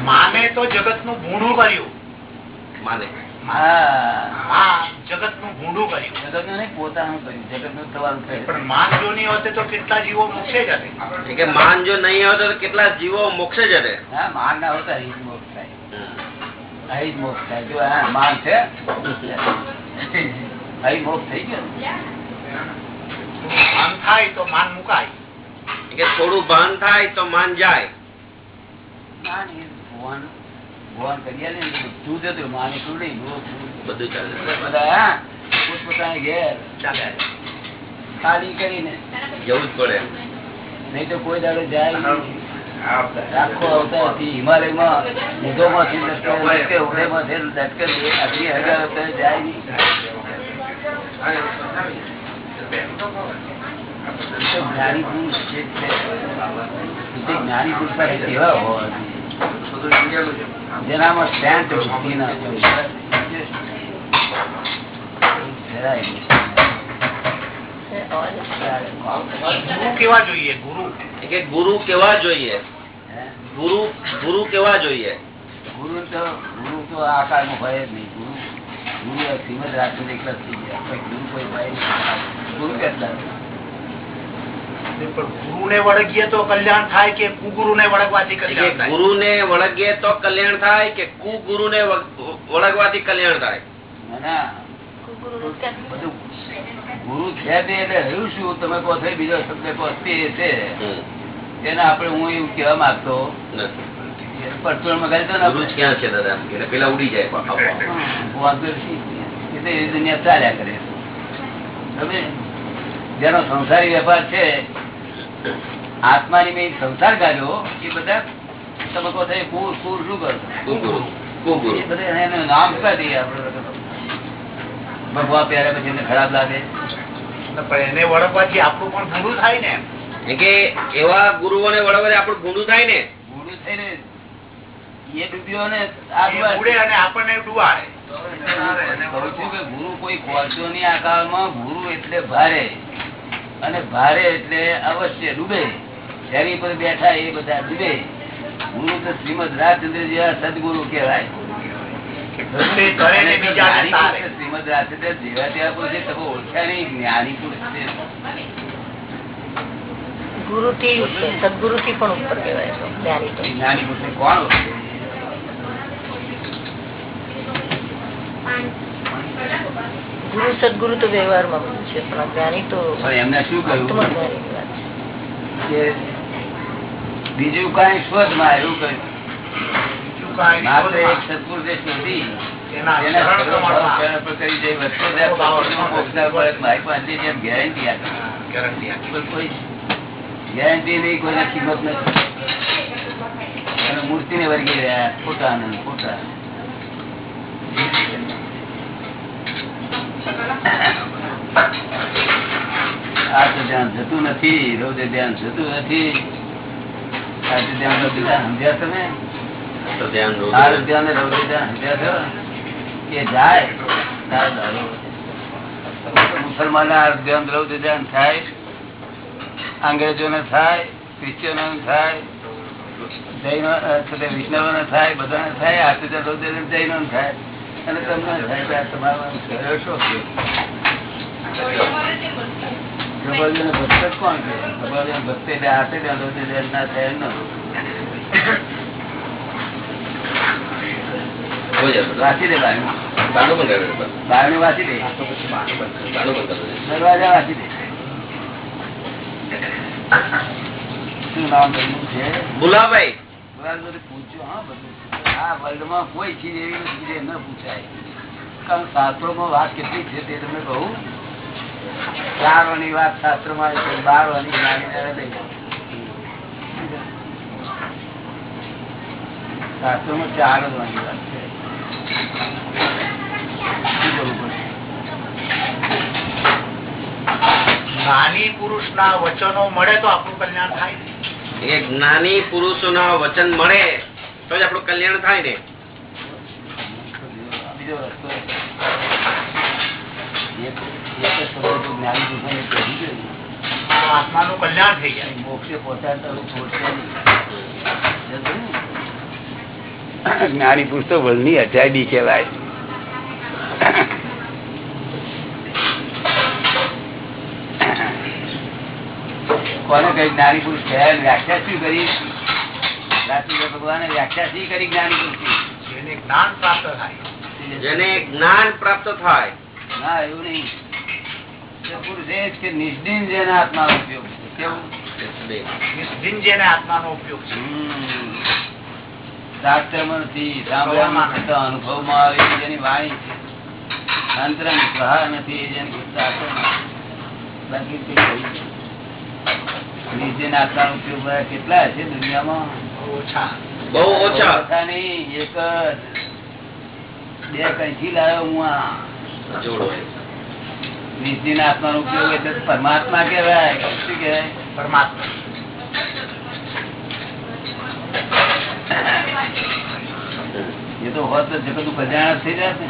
માને તો જગતનું ભૂંડું કર્યું. માને. હા. જગતનું ભૂંડું કર્યું. જગતનું નહીં, પોતાનું કર્યું. જગતનું થવાનું થયું. પણ માન જો નહીં હોતે તો કેટલા જીવો મોક્ષે જશે? એ કે માન જો નહીં આવતો તો કેટલા જીવો મોક્ષે જશે? હા, માન ના હોતા મોક્ષ થાય. અહીં મોક્ષ થાય. જો હા, માન છે અહીં મોક્ષ થઈ ગયો. માન થાય તો માન મુકાય. કે થોડું ભાન થાય તો માન જાય. માન ભગવાન ભગવાન કરી ને બધું જતું માન એટલું નહીં બધું ચાલે. બધા હા, પોતપોતાના ઘેર ચાલે. ખાલી કરીને. જવું જ પડે. નહીં તો કોઈ દાડો જાય નહીં. આખો અવતારથી હિમાલયમાં ઊંધોમાંથી લટકે, લટકે, ઉડેમાંથી લટકે, અગ્નિ હગાવે તો જાય નહીં. એ તો જ્ઞાની પુરુષ છે, જ્ઞાની પુરુષ કેવા હોવા જોઈએ? જેનામાં સ્ટેન્ડ ના હોય. કેવા જોઈએ ગુરુ કે ગુરુ કેવા જોઈએ? ગુરુ ગુરુ કેવા જોઈએ? ગુરુ તો ગુરુ તો આકારમાં હોય જ નહીં. ગુરુ ગુરુ એ શ્રીમદ રાજચંદ્ર એકલા થઈ ગયા. ગુરુ કોઈ હોય ગુરુ કેટલા પણ ગુરુ ને વળગીએ તો કલ્યાણ થાય કે કુગુરુ ને વળગવાથી કલ્યાણ થાય? ગુરુ ને વળગીએ તો કલ્યાણ થાય કે કુગુરુ ને વળગવાથી કલ્યાણ થાય? ના, ના. બધું ગુરુ છે તે એટલે રહ્યું શું? તમે કહો છો બીજો શબ્દ કહો તે છે. તેને આપણે હું એવું કહેવા માંગતો જેનો સંસારી વેપાર છે આત્માની મેં સંસાર કાઢ્યો એ બધા તમે કહો કુર કુર શું કરો કુગુરુ કુગુરુ એ બધા એનું નામ શું દઈએ ભગવાન ભગવા પહેરે પછી એને ખરાબ લાગે. પણ એને વળગવાથી આપણું પણ ગુરુ થાય ને કે એવા ગુરુઓને વળગવાથી આપણું ગુંડું થાય ને. ગુરુ થઈને એ ડૂબ્યો ને અને આપણને ડુબાડે કહું છું કે ગુરુ કોઈ કોર્ચોની ગુરુ એટલે ભારે. અને ભારે એટલે અવશ્ય ડૂબે. એની પર બેઠા એ બધા ડૂબે. ગુરુ તો શ્રીમદ રાજચંદ્ર જેવા સદગુરુ કેવાય. શ્રીમદ રાજચંદ્ર જેવા તેવા તમે ઓળખ્યા નહીં જ્ઞાની પુરુષ છે. ગુરુ થી સદગુરુ થી પણ ઉપર કહેવાય છે? ગુરુ સદગુરુ તો વ્યવહારમાં બધું છે પણ જ્ઞાની તો એમને શું કહ્યું બીજું કઈ શોધમાં એવું કહ્યું એક શોધમાં. સત્પુરુષે શોધી એના એના શરણ સર્વ ભાવ પ્રમાણમાં. શરણ પર કરી જે વસ્તુ છે, સત્પુરુષનો મોક્ષ ના પડે. મારી પાસે જેમ ગેરંટી આપી. કોઈ ગેરંટી નહીં કોઈને કિંમત નથી. અને મૂર્તિને વર્ગી રહ્યા ખોટા ને ખોટા આ તો ધ્યાન જતું નથી રોજે ધ્યાન જતું નથી. આજે ધ્યાન રૌદ્ર ધ્યાન સમજ્યા તમે? ધ્યાન. ધ્યાન. ને સમજ્યા છો? કે જાય મુસલમાન ધ્યાન રૌદ્ર ધ્યાન થાય? અંગ્રેજો ને થાય ક્રિશ્ચિયનો થાય જૈનો વિષ્ણવ ને થાય બધા ને થાય આ તો રૌદ્ર ધ્યાન જૈનો ને થાય. અને તમને થાય તમારો પ્રબોધન ભક્ત કોણ છે? પ્રબોધન ભક્ત એટલે ધ્યાન ના થાય ન. વાંચી દે બારણું બારણું વાંચી દે. દરવાજા વાંચી દે. ભુલાભાઈ. બરાબર હા બધું આ વર્લ્ડમાં કોઈ ચીજ એવી જે ન પૂછાય. કારણ શાસ્ત્રોમાં વાત કેટલી છે તે તમે કહું. ચાર વાની વાત શાસ્ત્રમાં છે બાર વાની જ્ઞાનીને લઈ જાઓ. ચાર જ વાની વાત છે. શું કરવું પડે? જ્ઞાની પુરુષ ના વચનો મળે તો આપણું કલ્યાણ થાય એ જ્ઞાની પુરુષોના વચન મળે તો જ આપણું કલ્યાણ થાય ને. ને, આત્માનું કલ્યાણ થઈ જાય. મોક્ષે પહોંચાડતા જ્ઞાની પુરુષ તો વર્લ્ડની અજાયબી કહેવાય. કોને કઈ જ્ઞાની પુરુષ કહેવાય. વ્યાખ્યા શું કરી? રાત્રિ ભગવાને વ્યાખ્યા શી કરી જ્ઞાની પુરુષ જેને જ્ઞાન પ્રાપ્ત થાય. જેને જ્ઞાન પ્રાપ્ત થાય. ના એવું નહીં. પુરુષ કે નિષ્દિન જેના આત્માનો ઉપયોગ કેવું? નિસ્દિન જેને આત્માનો ઉપયોગ છે. શાસ્ત્રમાં નથી સાંભળવામાં નથી, અનુભવમાં આવે જેની વાણી છે. તંત્ર સ્વહા નથી જેની શાસ્ત્રમાં બાકી કઈ આત્માનો ઉપયોગ કેટલા હશે દુનિયામાં? ઓછા. બહુ ઓછા. ઓછા નહીં એક બે કઈથી લાવ્યો હું આ? જોડો. નિર્જન ઉપયોગ એટલે પરમાત્મા કેવાય શું કેવાય પરમાત્મા. એ તો હોત તો જગતનું થઈ જાય ને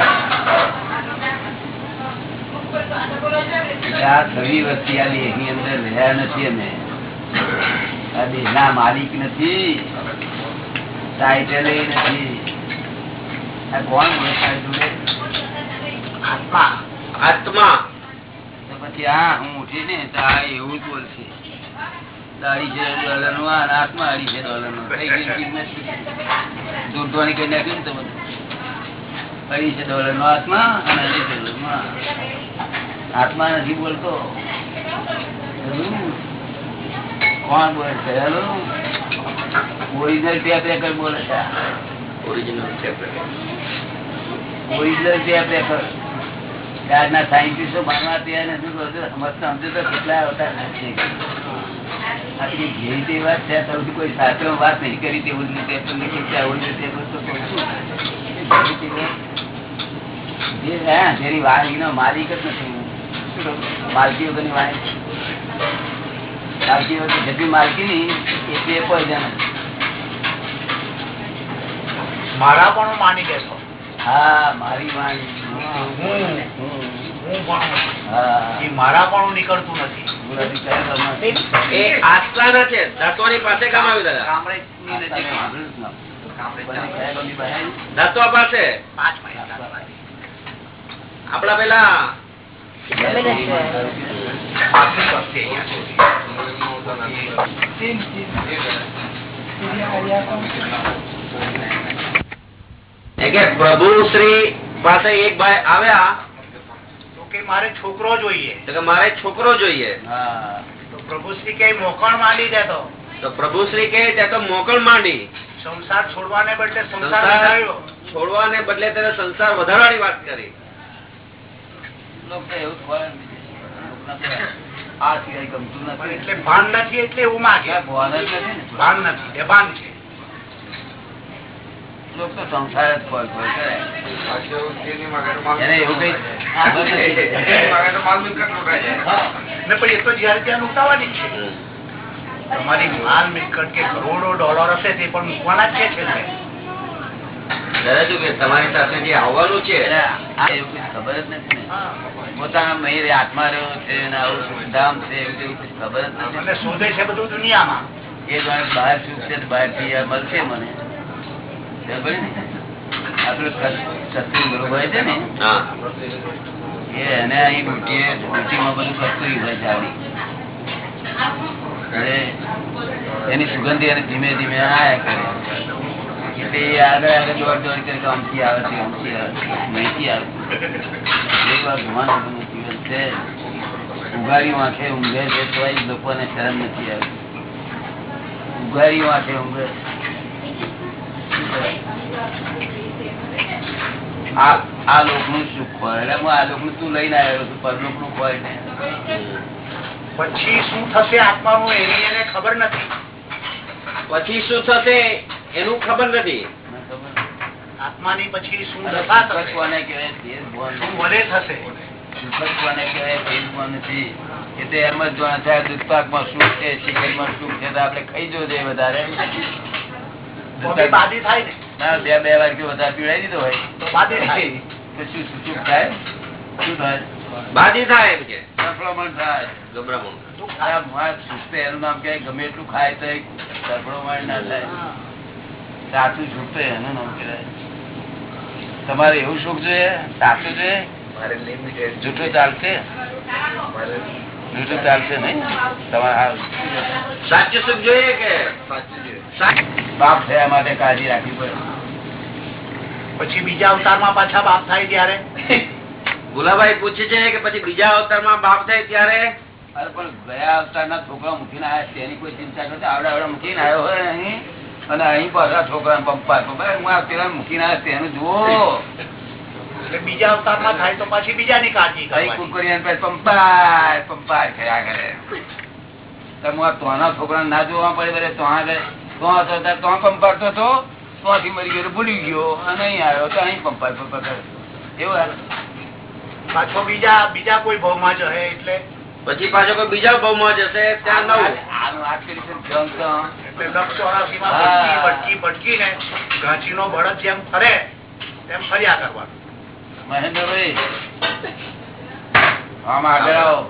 આ છવી વસ્તી આ દેહ અંદર રહ્યા નથી અમે. આ દેહ ના માલિક નથી. ટાઈટલ નથી. આ કોણ જોડે? આત્મા. આત્મા. પછી આ હું ઉઠી ને તો આ એવું જ બોલશે. છે ડોલરનું આત્મા અઢી છે ડોલરનું થઈ ગઈ કિંમત દૂધવાની કઈ નાખ્યું ને તમે અઢી છે ડોલર નો આત્મા અને અઢી છે ડોલર આત્મા નથી બોલતો. કોણ બોલે છે? ઓરિજિનલ ટેપ રેકર્ડ બોલે છે. Original tape record. Original tape record ત્યારના સાયન્ટિસ્ટો માનવા તૈયાર નથી બધું સમજતા સમજો તો કેટલા આવતા નથી આપણી ઘેરી તે વાત છે તો કોઈ સાચો વાત નહીં કરી તેવું જ નથી આવું નથી માલિક જ નથી? માલકી વગરની વાણી માલકી વગર જેટલી માલકી એટલી મારા પણ માની લેતો હા મારી વાણી હું મારા પણ નીકળતું નથી. આસ્થાના છે. દાસવાની પાસે કામ આવ્યું દાદા? પાસે? પાંચ મહિના. આપડા પેલા કે પ્રભુ શ્રી પાસે એક ભાઈ આવ્યા. તો કે મારે છોકરો જોઈએ. તો કે મારે છોકરો જોઈએ. તો પ્રભુ શ્રી કઈ મોકણ માંડી દેતો તો. પ્રભુ શ્રી કહે ત્યાં તો મોકલ માંડી. સંસાર છોડવાને બદલે સંસાર છોડવાને બદલે તેને સંસાર વધારવાની વાત કરી. લોકો એવું જ બોલે ને. લોકના તો આ સિવાય ગમતું નથી. એટલે ભાન નથી એટલે એવું માગે. ભાન નથી ભાન નથી બેભાન છે. લોકો તો સંસાર જ ખોલ ખોલ કરે એવું કઈ ખબર નથી. ને પછી એ તો જયારે ત્યાં લૂંટાવાની છે. તમારી માલ મિલકત કે કરોડો ડોલર હશે તે પણ મૂકવાના જ છે છેલ્લે કે તમારી સાથે જે આવવાનું છે એટલે આ એવું કઈ ખબર જ નથી પોતાના મહિર આત્મા રહ્યો છે આવું સુખધામ છે એવું ખબર જ નથી. શોધે છે બધું દુનિયામાં. એ બહાર સુખ છે બહારથી મળશે મને. આપડે સત્સંગ બરોબર છે ને એને અહીં ડ્યુટી ડ્યુટીમાં બધું કસ્તુરી હોય છે આવી એની સુગંધી અને ધીમે ધીમે આયા કરે. ઉઘાડી વાંખે ઊંઘે છે તો લોકોને શરમ નથી આવતી. ઉઘાડી વાંખે ઊંઘે. આ લોકનું સુખ હોય એટલે હું આ લોકનું તું લઈને આવ્યો છું, પરલોકનું હોય ને પછી શું થશે આત્માનું, એની એને ખબર નથી. પછી શું થશે? એનું ખબર નથી. આત્માની પછી શું થશે? તો બી બાદી થાય બે બે વાર કે વધારે પીવડાવી દીધો હોય. તો બાદી થાય. શું થાય? શું થાય? બાજી થાય એમ કે. સંક્રમણ થાય. ગભરામણ. એનું નામ કે ગમે એટલું ખાય તો સંક્રમણ ના થાય. સાચું સુખ તો એનું નામ કહેવાય. તમારે એવું સુખ જોઈએ? સાચું જોઈએ? જૂઠું ચાલશે? જૂઠું ચાલશે નહીં? તમારે સાચું સુખ જોઈએ કે? બાપ થયા માટે કાળજી રાખવી પડે. પછી બીજા અવતારમાં પાછા બાપ થાય ત્યારે? ભુલાભાઈ પૂછે છે કે પછી બીજા અવતારમાં બાપ થાય ત્યારે? અરે પણ ગયા અવતારના છોકરા મૂકીને આવ્યા તેની કોઈ ચિંતા કરતા આવડા આવડા મૂકીને આવ્યો હોય અહીં? અને અહીં પાછા છોકરા પપ્પા હું આ પેલા મૂકી ના તેનું જુઓ. બીજા અવતારમાં થાય તો પછી બીજાની કાળજી અહીં કરવાની. કુકરીયાને પછી પંપાય પંપાય કર્યા કરે. તો આ તોના છોકરા ના જોવા પડે બરે તો તો પંપાડતો હતો ત્યાંથી મરી ગયો ભૂલી ગયો અને અહીં આવ્યો તો અહીં પંપાય પંપા કરે. એવું પાછો બીજા બીજા કોઈ ભાવમાં જશે એટલે પછી પાછો કોઈ બીજા ભાવમાં જશે ત્યાં નવું. ભટકી ને ઘાંચી નો બળદ જેમ ફરે તેમ ફર્યા કરવાનું. મહેન્દ્રભાઈ આમ આગળ આવો.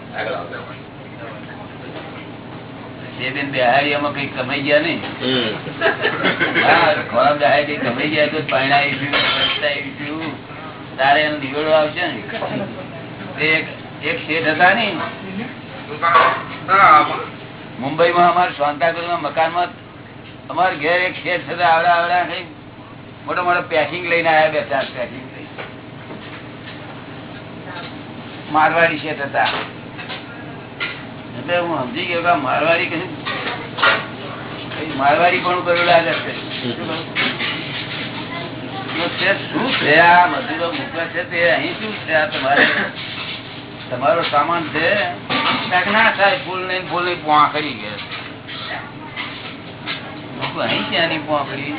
બે બેન બેહાડી આમાં કઈ કમાઈ ગયા. હા, ખોરાક બેહાડી કઈ કમાઈ ગયા તો પરણાવીશું, તારે એનો નિવેડો આવશે ને? એક શેઠ હતા ને મુંબઈમાં અમારે શાંતાગુરુના મકાનમાં અમારે ઘેર એક શેઠ હતા આવડા આવડા કઈ મોટો મોટો પેકિંગ લઈને આવ્યા બે ચાર પેકિંગ મારવાડી શેઠ હતા. એટલે હું સમજી ગયો કે મારવાડી કઈ મારવાડી પણ કરેલું લાગે છે? શું છે આ મજૂરો મૂકવા છે તે અહીં શું છે આ તમારે? તમારો સામાન છે ના થાય ફૂલ નહીં ફૂલ નહીં પોંખડી ગયા. અહીં ક્યાંની પોંખડી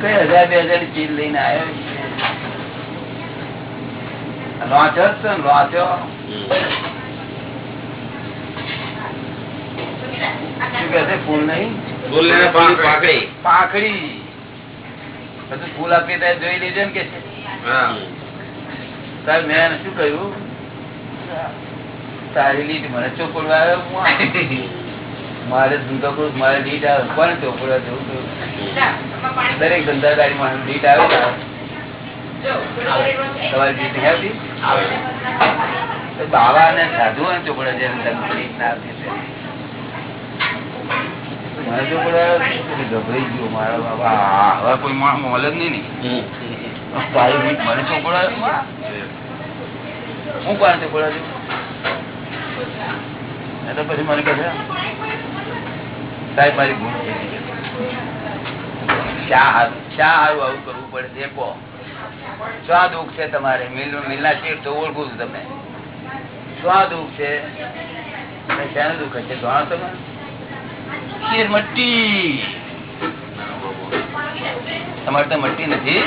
કઈ હજાર બે હજારની ચીજ લઈને આવ્યો લોચો જ લોચો. શું કે ફૂલ નહીં? પાકડી ફૂલ આપી દે જોઈ લીધે ને કે છે. હા. મેં શું કહ્યું? તારી લીટ મને ચોપડવા આવ્યો મારે ધંધો કરું મારે લીટ આવે. કોને ચોપડવા જવું તો? દરેક ધંધાદારી માં લીટ આવે ને તમારી લીટ નહીં આવતી? તો બાવા ને સાધુ ચોપડા ધંધો લીટ ના આવતી ગભરાઈ ગયો મારા બાબા હવે કોઈ મોલ જ નહીં ને. હમ. તારી રીત મને ચોપડા હું કોને ચોપડા છું? એટલે પછી મને કહે સાહેબ મારી ભૂલ થઈ ગઈ. શા હારું શા હારું આવું કરવું પડે? છે કહો. શું દુઃખ છે તમારે? મિલ મિલના શેઠ તો ઓળખું છું તમને શું દુઃખ છે? શાનું દુઃખ છે જાણો તમે. શેર મટ્ટી. તમારે તો મટ્ટી નથી.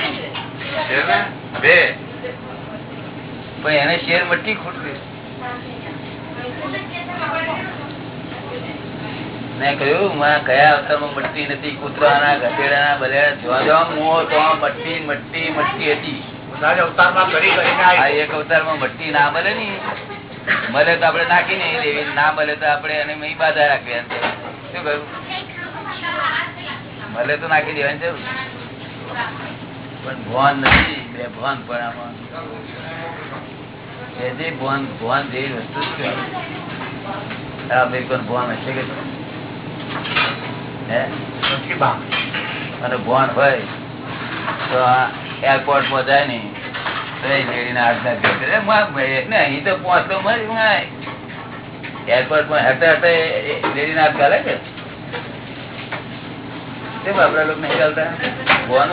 પણ એને શેર મટ્ટી ખૂટતી મેં કહ્યું માં કયા અવતારમાં મટ્ટી નથી? કૂતરાના ગધેડાના બધા જોવા જવા મો તો મટ્ટી મટ્ટી મટ્ટી હતી. બધા અવતારમાં એક અવતારમાં મટ્ટી ના મળે ની. મળે તો આપણે નાખી નઈ દેવી. ના મળે તો આપણે એને બાધા રાખવી કહેવાય. શું કહ્યું? ભલે તો નાખી દેવાની જરૂર. પણ ભાન નથી, બે ભાન પણ આમાં. જે ભાન ભાન ભાઈ તો એરપોર્ટમાં જાય ને, તો એ લેડીને હાથ ના અહીં તો પહોંચતો માય એરપોર્ટમાં હેઠે હેઠે લેડીને હાથ ગાલે કે કેમ આપડા લોકો નહીં ચાલતા ફોન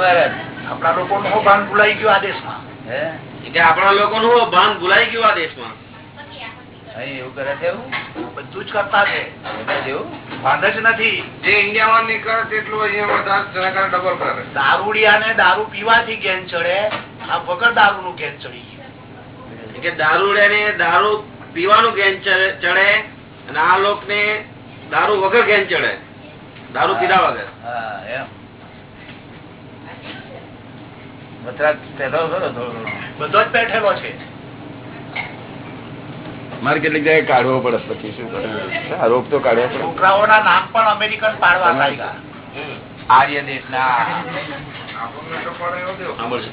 આપણા લોકો નું ભાન ભૂલાઈ ગયું આ દેશમાં. હે? કે આપણા લોકોનું ભાન ભૂલાઈ ગયું આ દેશમાં. એવું કરે છે બધું જ કરતા છે. ભાન જ નથી. જે ઇન્ડિયામાં નીકળે તેટલું અહીંયા ડબલ કરે દારૂડિયા ને દારૂ પીવાથી ગેન ચડે આ વગર દારૂ નું ગેન ચડી ગયું. કે દારૂડિયા ને દારૂ પીવાનું ગેન ચડે અને આ લોક ને દારૂ વગર ગેન ચડે. દારૂ પીધા વગર. બધો જ બેઠેલો છે. મારે કેટલીક જગ્યાએ કાઢવો પડે પછી શું કરે? આ રોગ તો કાઢવો પડે છોકરાઓના નામ પણ અમેરિકન પાડવા લાગ્યા. આર્ય. સાંભળશે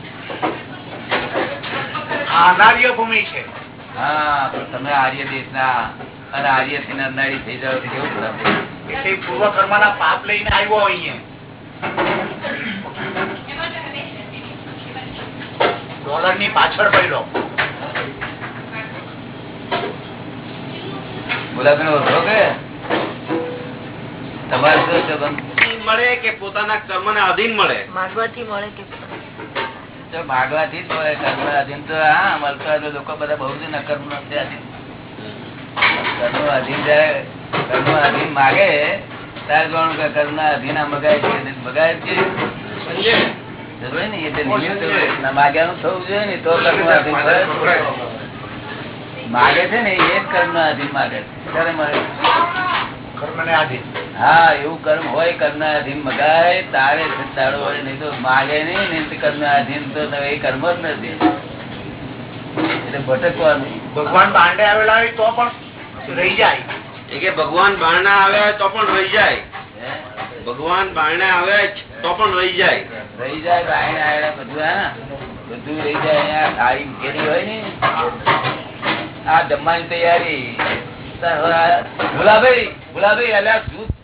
આ અનાર્ય ભૂમિ છે. હા પણ તમે આર્ય દેશના અને આર્યથી નરનાળી થઈ જાવ કેવું થશે? પૂર્વ કર્મ ના પાપ લઈને આવ્યો અહીંયા. ડોલરની પાછળ પડ્યો. તમારે મળે કે પોતાના કર્મ ને અધીન મળે? માગવાથી મળે કે તો માગવાથી જ હોય કર્મ અધીન તો હા મળતા લોકો બધા બહુ જ નકર્મ નથી અધીન કર્મ અધીન જયારે કર્મ અધીન માગે ત્યારે જોવાનું કે કર્મ અધીન આ મગાય છે ને મગાય છે. ને ના ને માગે છે ને એ જ કર્મ અધીન માગે છે. ને હા એવું કર્મ હોય કર્મ અધીન મગાય તારે સંતાડો હોય નહીં તો માગે નહીં. ને કર્મ અધીન તો એ કર્મ જ નથી. એટલે ભટકવાનું. ભગવાન પાંડે આવેલા હોય તો પણ રહી જાય. એ કે ભગવાન બારણા આવે તો પણ રહી જાય. ભગવાન બારણા આવે તો પણ રહી જાય. રહી જાય બાયણે આયણે બધું હા. બધું રહી જાય અહીંયા થાળી ઘેરી હોય ને. આ જમવાની તૈયારી. ગુલાબી ભુલાભાઈ અલ્યા શું